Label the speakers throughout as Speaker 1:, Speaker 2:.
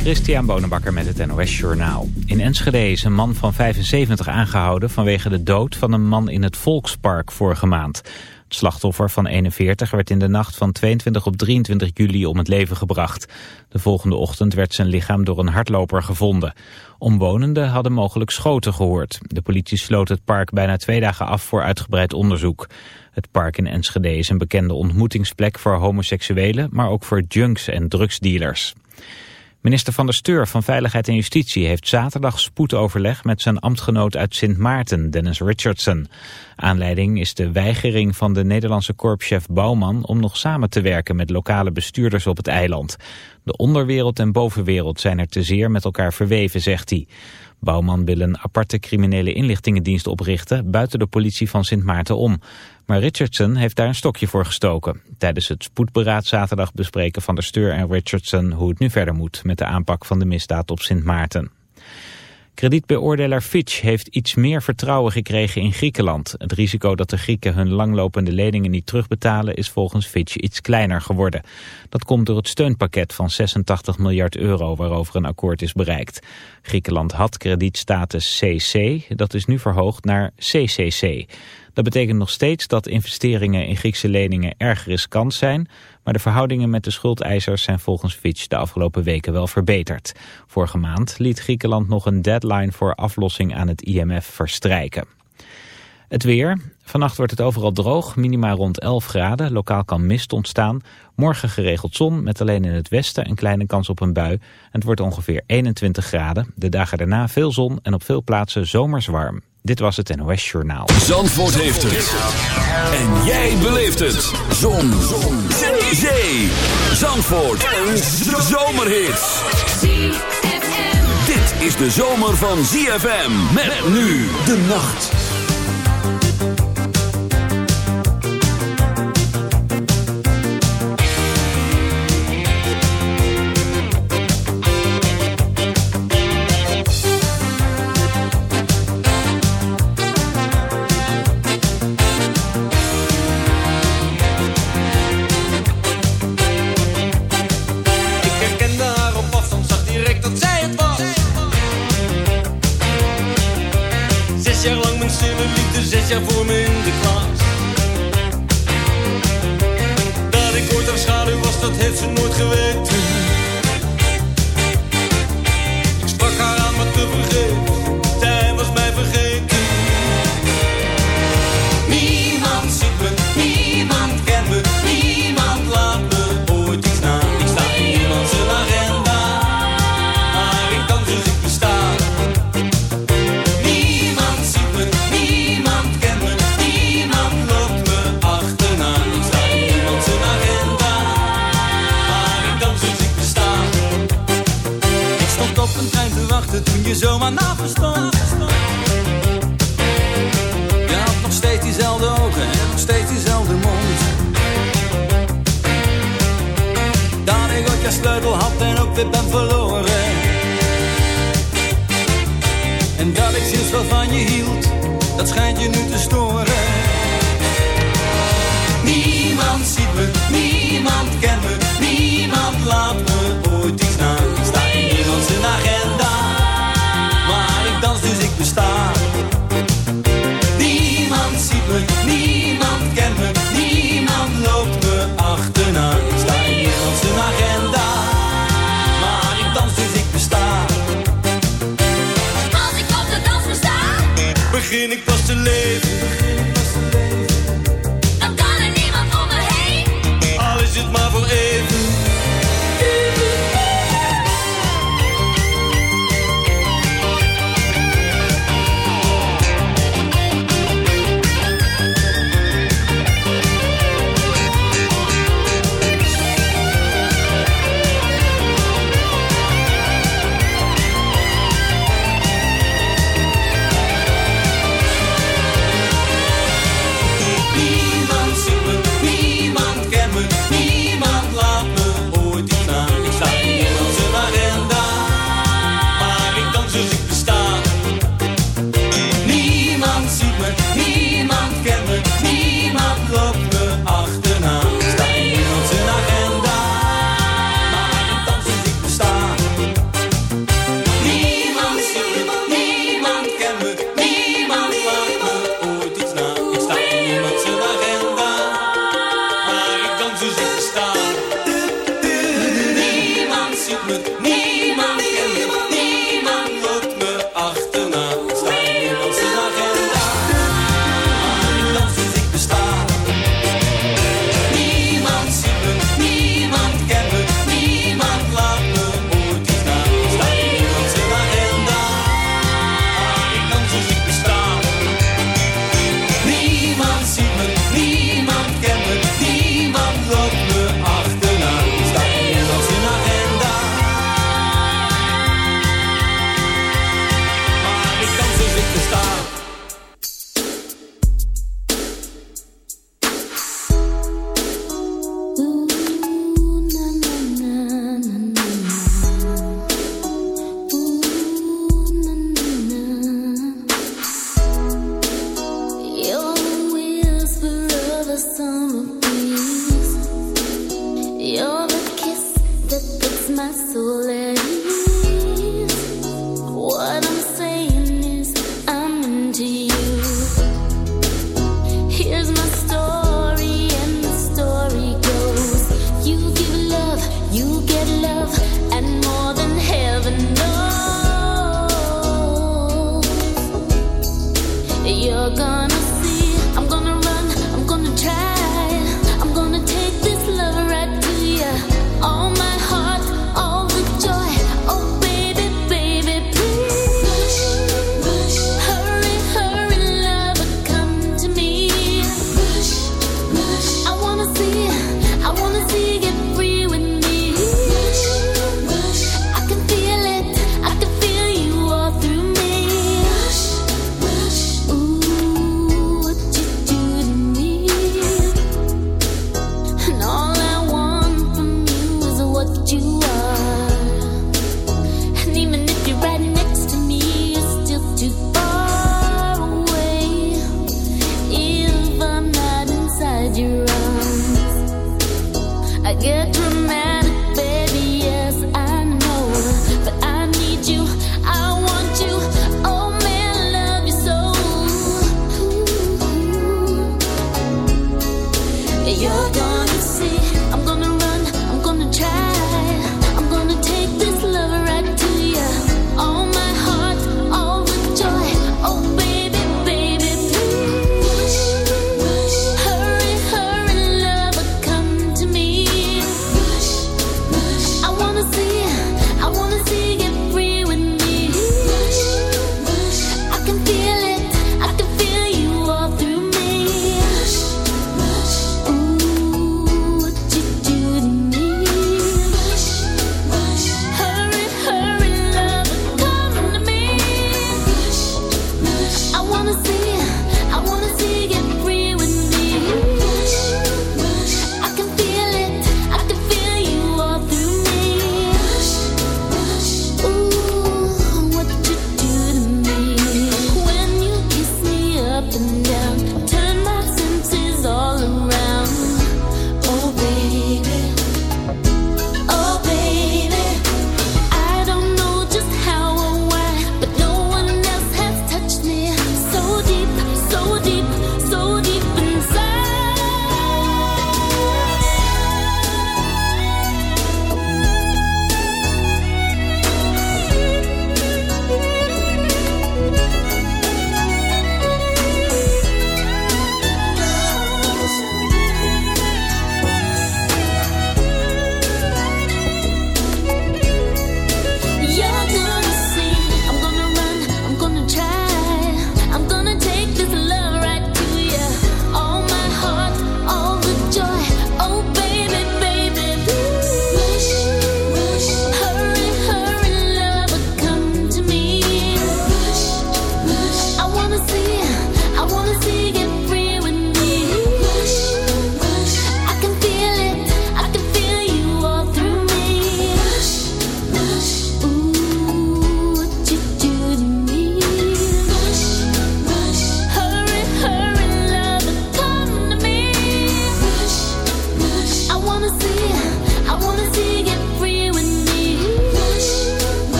Speaker 1: Christian Bonenbakker met het NOS Journaal. In Enschede is een man van 75 aangehouden vanwege de dood van een man in het Volkspark vorige maand. Het slachtoffer van 41 werd in de nacht van 22 op 23 juli om het leven gebracht. De volgende ochtend werd zijn lichaam door een hardloper gevonden. Omwonenden hadden mogelijk schoten gehoord. De politie sloot het park bijna twee dagen af voor uitgebreid onderzoek. Het park in Enschede is een bekende ontmoetingsplek voor homoseksuelen, maar ook voor junks en drugsdealers. Minister van der Steur van Veiligheid en Justitie heeft zaterdag spoedoverleg met zijn ambtgenoot uit Sint Maarten, Dennis Richardson. Aanleiding is de weigering van de Nederlandse korpschef Bouwman om nog samen te werken met lokale bestuurders op het eiland. De onderwereld en bovenwereld zijn er te zeer met elkaar verweven, zegt hij. Bouwman wil een aparte criminele inlichtingendienst oprichten buiten de politie van Sint Maarten om. Maar Richardson heeft daar een stokje voor gestoken. Tijdens het spoedberaad zaterdag bespreken Van der Steur en Richardson hoe het nu verder moet met de aanpak van de misdaad op Sint Maarten. Kredietbeoordelaar Fitch heeft iets meer vertrouwen gekregen in Griekenland. Het risico dat de Grieken hun langlopende leningen niet terugbetalen is volgens Fitch iets kleiner geworden. Dat komt door het steunpakket van 86 miljard euro waarover een akkoord is bereikt. Griekenland had kredietstatus CC, dat is nu verhoogd naar CCC. Dat betekent nog steeds dat investeringen in Griekse leningen erg riskant zijn, maar de verhoudingen met de schuldeisers zijn volgens Fitch de afgelopen weken wel verbeterd. Vorige maand liet Griekenland nog een deadline voor aflossing aan het IMF verstrijken. Het weer. Vannacht wordt het overal droog, minima rond 11 graden. Lokaal kan mist ontstaan. Morgen geregeld zon, met alleen in het westen een kleine kans op een bui. Het wordt ongeveer 21 graden. De dagen daarna veel zon en op veel plaatsen zomers warm. Dit was het NOS Journaal.
Speaker 2: Zandvoort heeft het. En jij beleeft het. Zon. zon. Zee. Zee. Zandvoort. Een zomerhit. Dit is de zomer van ZFM. Met nu de nacht.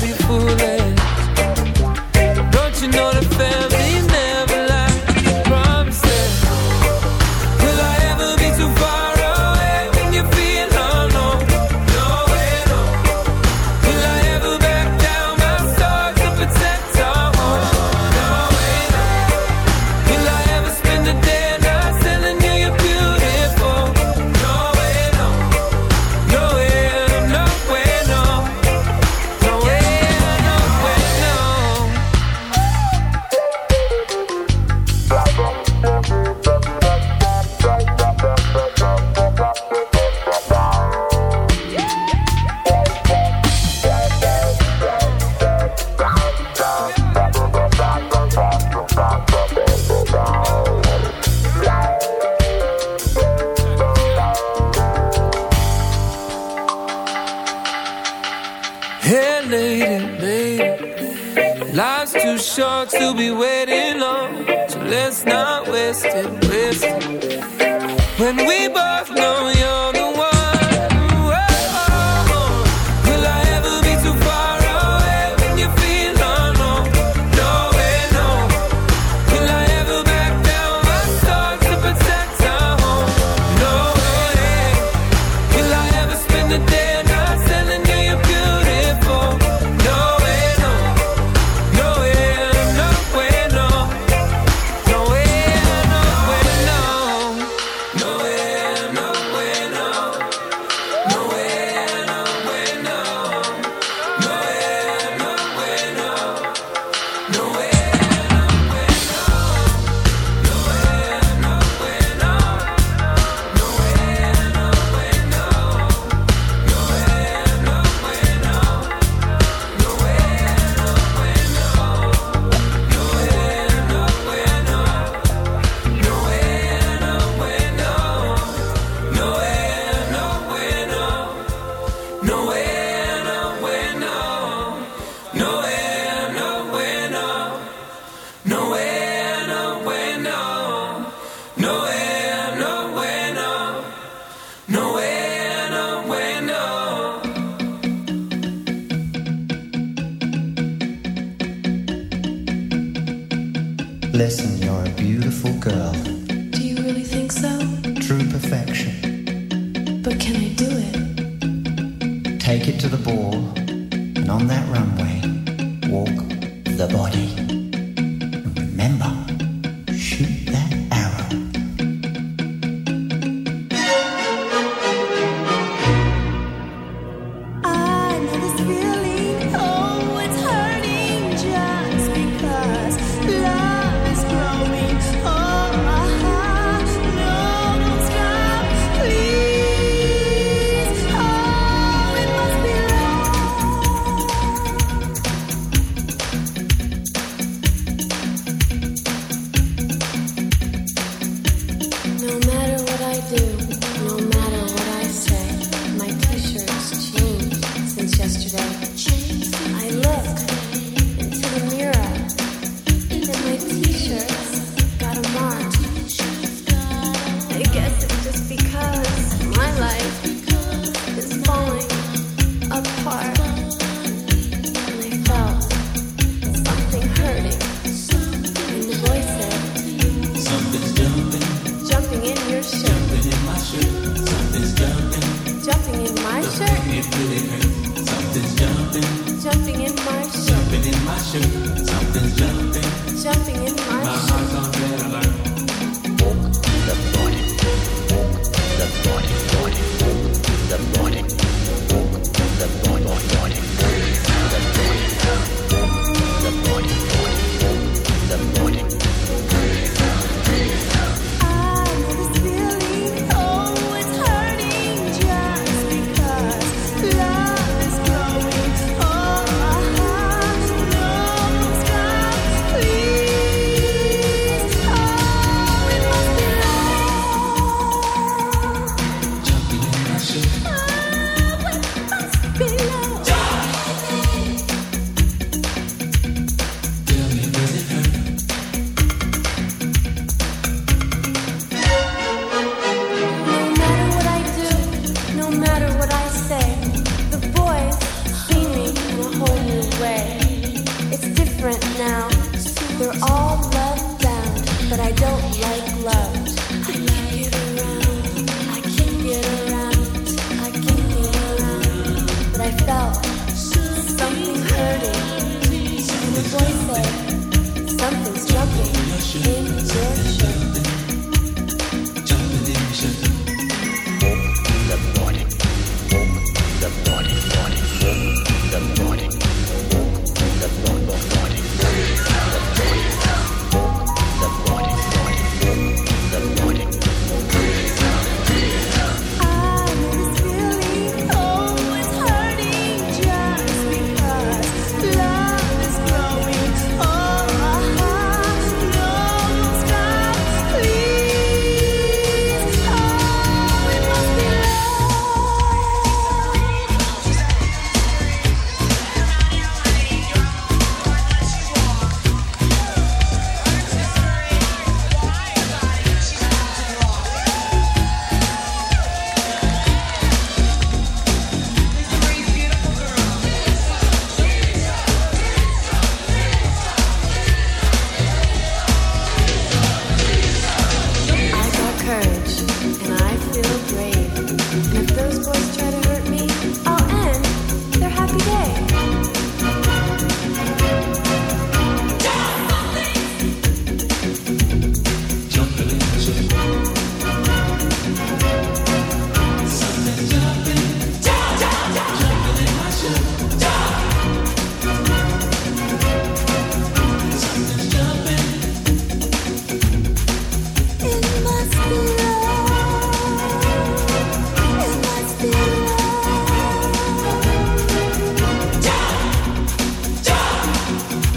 Speaker 3: Be foolish.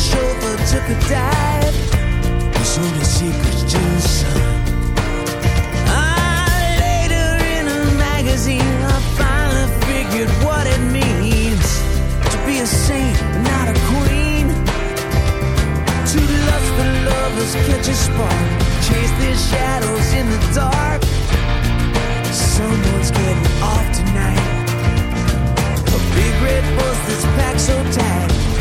Speaker 4: chauffeur took a dive. Was on a secret juice. Ah, later in a magazine, I finally figured what it means to be a saint, not a queen. Two lustful lovers catch a spark, chase their shadows in the dark. Someone's getting off tonight. A big red bus that's packed so tight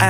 Speaker 4: I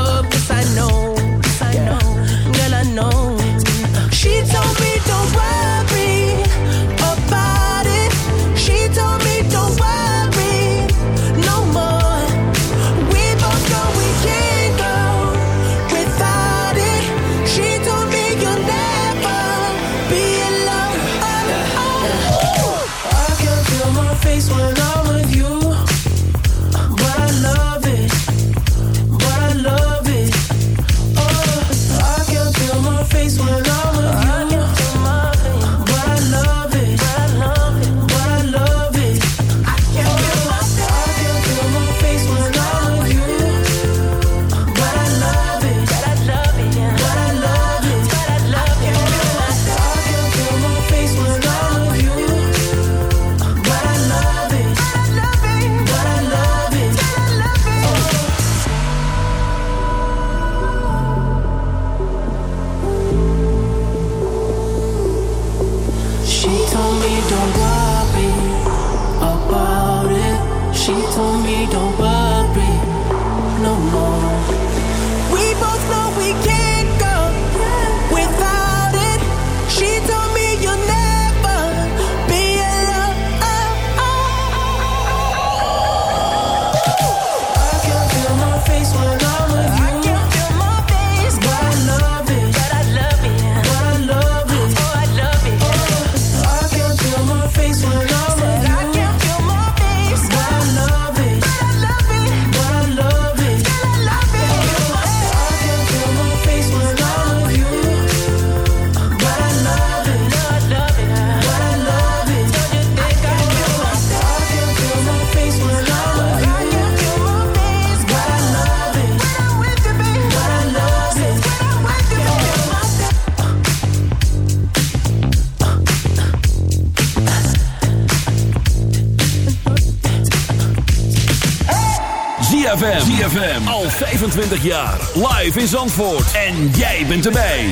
Speaker 5: 25 jaar. Live in Zandvoort. En jij bent erbij.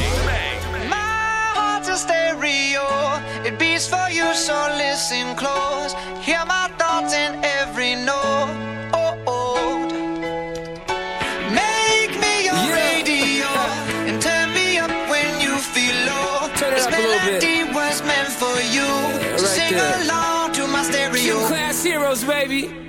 Speaker 6: My heart's a stereo. It beats for you, so listen close. Hear my thoughts in every note. Oh, oh. Make me your
Speaker 7: Yeah.
Speaker 6: radio and turn me up when you feel low.
Speaker 7: Turn it up a little bit.
Speaker 6: was meant for you. so
Speaker 7: right
Speaker 6: sing
Speaker 7: there.
Speaker 6: along to my stereo.
Speaker 7: Gym class heroes, baby.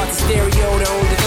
Speaker 7: heart's a stereo, the only place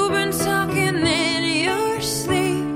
Speaker 8: you've been talking in your sleep.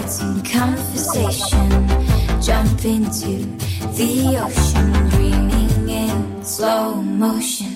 Speaker 8: starts in
Speaker 9: conversation. Jump into the ocean, dreaming in slow motion.